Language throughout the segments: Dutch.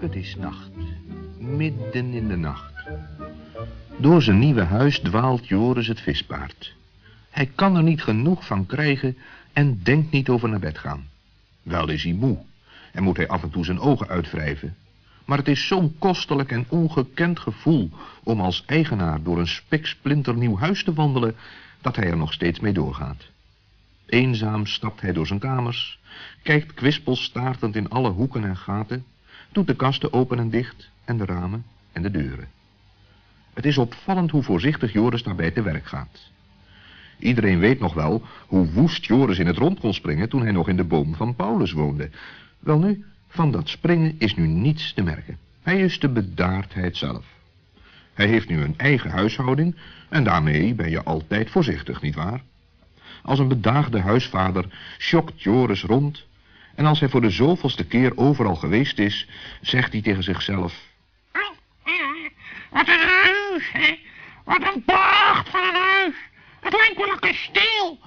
Het is nacht, midden in de nacht. Door zijn nieuwe huis dwaalt Joris het vispaard. Hij kan er niet genoeg van krijgen en denkt niet over naar bed gaan. Wel is hij moe en moet hij af en toe zijn ogen uitwrijven. Maar het is zo'n kostelijk en ongekend gevoel om als eigenaar door een spiksplinternieuw huis te wandelen, dat hij er nog steeds mee doorgaat. Eenzaam stapt hij door zijn kamers, kijkt kwispelstaartend in alle hoeken en gaten, doet de kasten open en dicht en de ramen en de deuren. Het is opvallend hoe voorzichtig Joris daarbij te werk gaat. Iedereen weet nog wel hoe woest Joris in het rond kon springen toen hij nog in de boom van Paulus woonde. Welnu, van dat springen is nu niets te merken. Hij is de bedaardheid zelf. Hij heeft nu een eigen huishouding en daarmee ben je altijd voorzichtig, nietwaar? Als een bedaagde huisvader schokt Joris rond en als hij voor de zoveelste keer overal geweest is, zegt hij tegen zichzelf... Wat een huis, hè? Wat een pracht van een huis. Het lijkt wel een kasteel.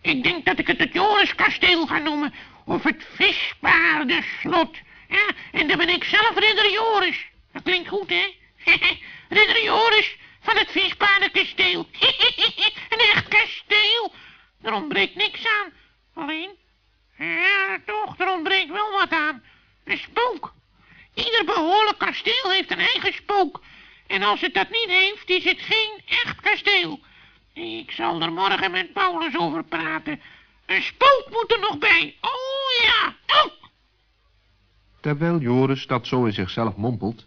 Ik denk dat ik het het Joriskasteel ga noemen. Of het vispaardenslot. Ja, en dan ben ik zelf ridder Joris. Dat klinkt goed, hè? ridder Joris van het vispaardenkasteel. een echt kasteel. Er ontbreekt niks aan. Alleen, ja, toch, er ontbreekt wel wat aan. Een spook. Ieder behoorlijk kasteel heeft een eigen spook. En als het dat niet heeft, is het geen echt kasteel. Ik zal er morgen met Paulus over praten. Een spook moet er nog bij. Oh ja, oh. Terwijl Joris dat zo in zichzelf mompelt,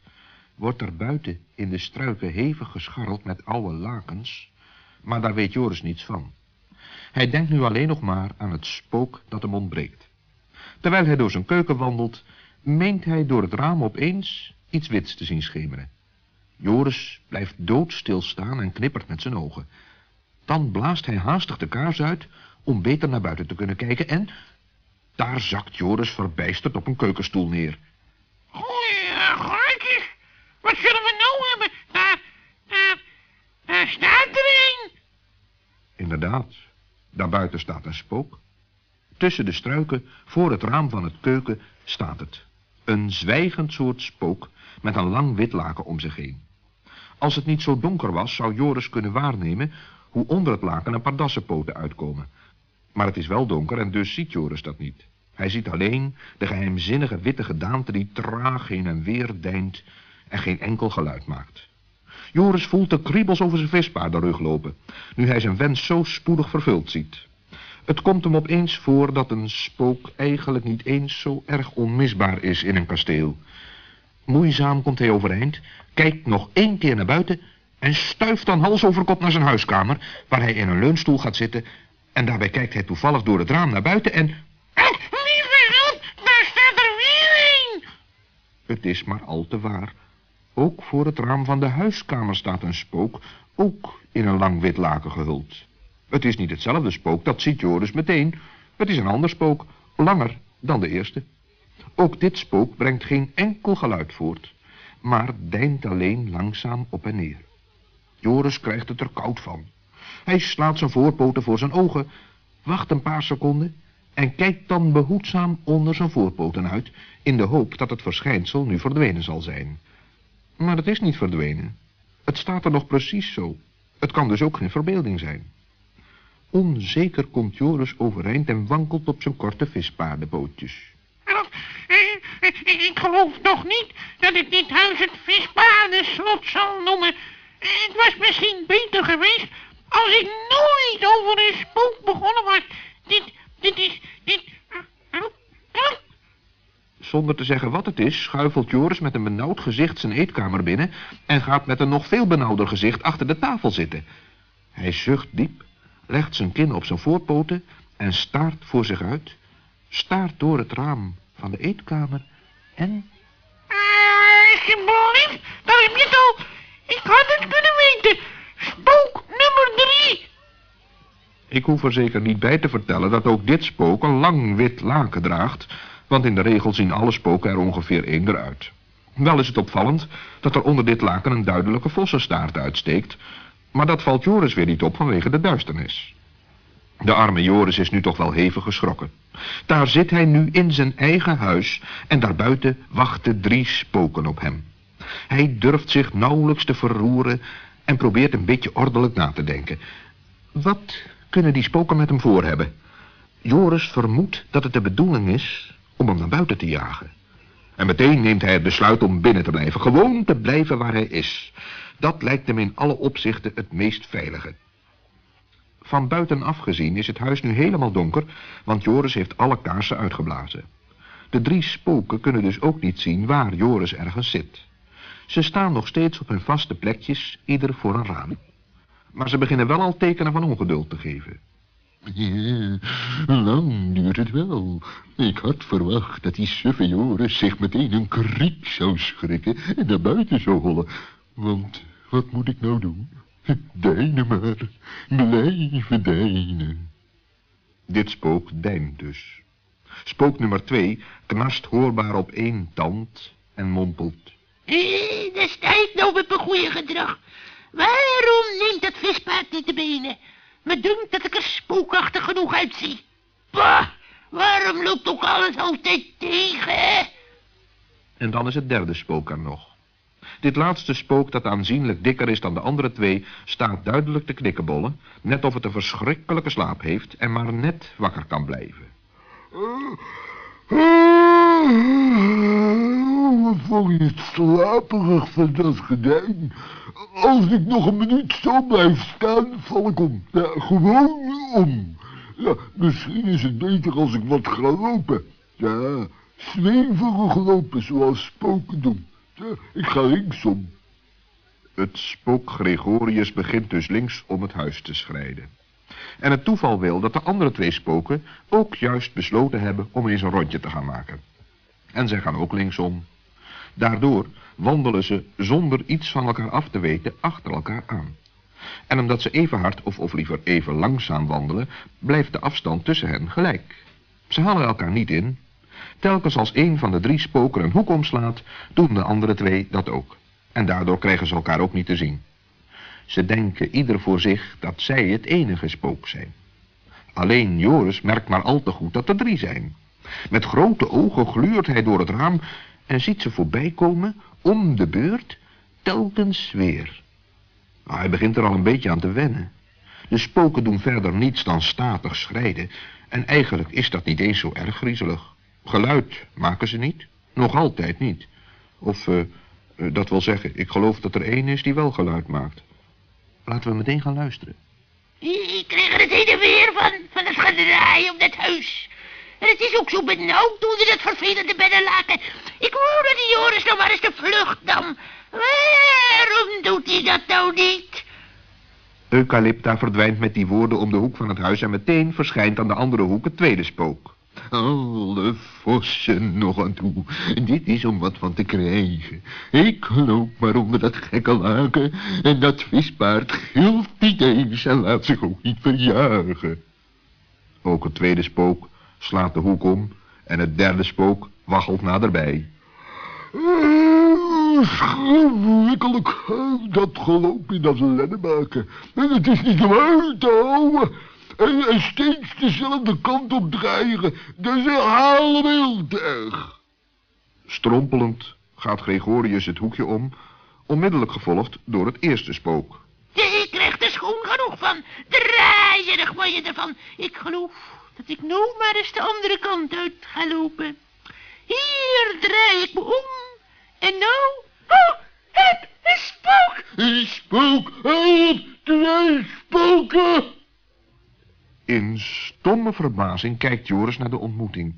wordt er buiten in de struiken hevig gescharreld met oude lakens, maar daar weet Joris niets van. Hij denkt nu alleen nog maar aan het spook dat hem ontbreekt. Terwijl hij door zijn keuken wandelt, meent hij door het raam opeens iets wits te zien schemeren. Joris blijft doodstil staan en knippert met zijn ogen. Dan blaast hij haastig de kaars uit om beter naar buiten te kunnen kijken en... Daar zakt Joris verbijsterd op een keukenstoel neer. Goeie gaatjes. Wat zullen we nou hebben? Daar, daar, daar staat er een. Inderdaad, daarbuiten staat een spook. Tussen de struiken, voor het raam van het keuken, staat het. Een zwijgend soort spook met een lang wit laken om zich heen. Als het niet zo donker was, zou Joris kunnen waarnemen hoe onder het laken een paar dassenpoten uitkomen. Maar het is wel donker en dus ziet Joris dat niet. Hij ziet alleen de geheimzinnige witte gedaante die traag heen en weer deint en geen enkel geluid maakt. Joris voelt de kriebels over zijn vispaardenrug lopen, nu hij zijn wens zo spoedig vervuld ziet. Het komt hem opeens voor dat een spook eigenlijk niet eens zo erg onmisbaar is in een kasteel. Moeizaam komt hij overeind, kijkt nog één keer naar buiten en stuift dan hals over kop naar zijn huiskamer, waar hij in een leunstoel gaat zitten en daarbij kijkt hij toevallig door het raam naar buiten en... Lieve hulp, daar staat er weer een. Het is maar al te waar. Ook voor het raam van de huiskamer staat een spook, ook in een lang wit laken gehuld. Het is niet hetzelfde spook, dat ziet Joris meteen. Het is een ander spook, langer dan de eerste. Ook dit spook brengt geen enkel geluid voort, maar deint alleen langzaam op en neer. Joris krijgt het er koud van. Hij slaat zijn voorpoten voor zijn ogen, wacht een paar seconden en kijkt dan behoedzaam onder zijn voorpoten uit, in de hoop dat het verschijnsel nu verdwenen zal zijn. Maar het is niet verdwenen. Het staat er nog precies zo. Het kan dus ook geen verbeelding zijn. Onzeker komt Joris overeind en wankelt op zijn korte vispaardenpootjes. Ik geloof nog niet dat ik dit huis het vispaardenslot zal noemen. Het was misschien beter geweest als ik nooit over een spook begonnen was. Dit, dit is, dit... Zonder te zeggen wat het is, schuifelt Joris met een benauwd gezicht zijn eetkamer binnen en gaat met een nog veel benauwder gezicht achter de tafel zitten. Hij zucht diep, legt zijn kin op zijn voorpoten en staart voor zich uit, staart door het raam van de eetkamer en... Alsjeblieft, daar heb je het al. Ik had het kunnen weten. Spook nummer drie. Ik hoef er zeker niet bij te vertellen dat ook dit spook een lang wit laken draagt, want in de regel zien alle spoken er ongeveer één eruit. Wel is het opvallend dat er onder dit laken een duidelijke vossenstaart uitsteekt, maar dat valt Joris weer niet op vanwege de duisternis. De arme Joris is nu toch wel hevig geschrokken. Daar zit hij nu in zijn eigen huis en daarbuiten wachten drie spoken op hem. Hij durft zich nauwelijks te verroeren en probeert een beetje ordelijk na te denken. Wat kunnen die spoken met hem voor hebben? Joris vermoedt dat het de bedoeling is om hem naar buiten te jagen. En meteen neemt hij het besluit om binnen te blijven, gewoon te blijven waar hij is. Dat lijkt hem in alle opzichten het meest veilige. Van buitenaf gezien is het huis nu helemaal donker, want Joris heeft alle kaarsen uitgeblazen. De drie spoken kunnen dus ook niet zien waar Joris ergens zit. Ze staan nog steeds op hun vaste plekjes, ieder voor een raam. Maar ze beginnen wel al tekenen van ongeduld te geven. Ja, lang duurt het wel. Ik had verwacht dat die suffe Joris zich meteen een kriek zou schrikken en naar buiten zou hollen. Want wat moet ik nou doen? Deinen maar, blijven deinen. Dit spook deint dus. Spook nummer twee knast hoorbaar op één tand en mompelt. Hé, dat is tijd nou met mijn goede gedrag. Waarom neemt dat vispaard niet de benen? Me dunkt dat ik er spookachtig genoeg uitzie. Bah, waarom loopt ook alles altijd tegen? En dan is het derde spook er nog. Dit laatste spook, dat aanzienlijk dikker is dan de andere twee, staat duidelijk te knikkenbollen, net of het een verschrikkelijke slaap heeft en maar net wakker kan blijven. Wat vond je het slaperig van dat gedijn? Als ik nog een minuut zo blijf staan, val ik om. Ja, gewoon om. Ja, misschien is het beter als ik wat ga lopen. Ja, zweverig lopen zoals spoken doen. Ik ga linksom. Het spook Gregorius begint dus links om het huis te schrijden. En het toeval wil dat de andere twee spoken ook juist besloten hebben om eens een rondje te gaan maken. En zij gaan ook linksom. Daardoor wandelen ze zonder iets van elkaar af te weten achter elkaar aan. En omdat ze even hard of, of liever even langzaam wandelen, blijft de afstand tussen hen gelijk. Ze halen elkaar niet in. Telkens als een van de drie spoken een hoek omslaat, doen de andere twee dat ook. En daardoor krijgen ze elkaar ook niet te zien. Ze denken ieder voor zich dat zij het enige spook zijn. Alleen Joris merkt maar al te goed dat er drie zijn. Met grote ogen gluurt hij door het raam en ziet ze voorbij komen, om de beurt, telkens weer. Hij begint er al een beetje aan te wennen. De spoken doen verder niets dan statig schrijden. En eigenlijk is dat niet eens zo erg griezelig. Geluid maken ze niet. Nog altijd niet. Of, uh, dat wil zeggen, ik geloof dat er één is die wel geluid maakt. Laten we meteen gaan luisteren. Ik krijg er het heen en weer van, van het gedraai om dat huis. En het is ook zo benauwd onder dat vervelende beddenlaken. Ik wou dat die Joris nou maar eens de vlucht nam. Waarom doet hij dat nou niet? Eucalypta verdwijnt met die woorden om de hoek van het huis... en meteen verschijnt aan de andere hoek het tweede spook. Alle vossen nog aan toe. Dit is om wat van te krijgen. Ik loop maar onder dat gekke laken... en dat vispaard gilt niet eens en laat zich ook niet verjagen. Ook het tweede spook slaat de hoek om... en het derde spook waggelt naderbij. Schrikkelijk, dat geloop in dat maken. En het is niet om uit te houden. En, en steeds dezelfde kant op draaien. Dat is heel erg. Strompelend gaat Gregorius het hoekje om, onmiddellijk gevolgd door het eerste spook. Ik krijg er schoon genoeg van. Word je ervan. Ik geloof dat ik nu maar eens de andere kant uit ga lopen. Hier draai ik me om. En nou... Oh, het een spook! Een spook! Help! Twee spoken! In stomme verbazing kijkt Joris naar de ontmoeting.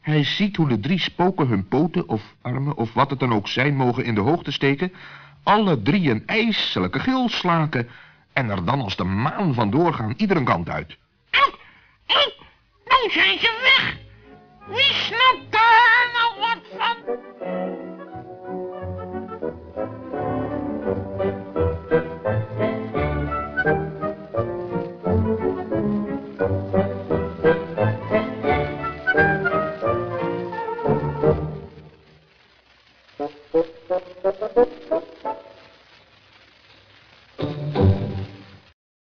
Hij ziet hoe de drie spoken hun poten of armen of wat het dan ook zijn mogen in de hoogte steken, alle drie een ijselijke gil slaken en er dan als de maan vandoor gaan ieder een kant uit. Au, au, nou zijn ze weg! Wie snapt daar nou wat van?